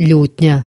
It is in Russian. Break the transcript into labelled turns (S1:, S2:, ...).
S1: лютня.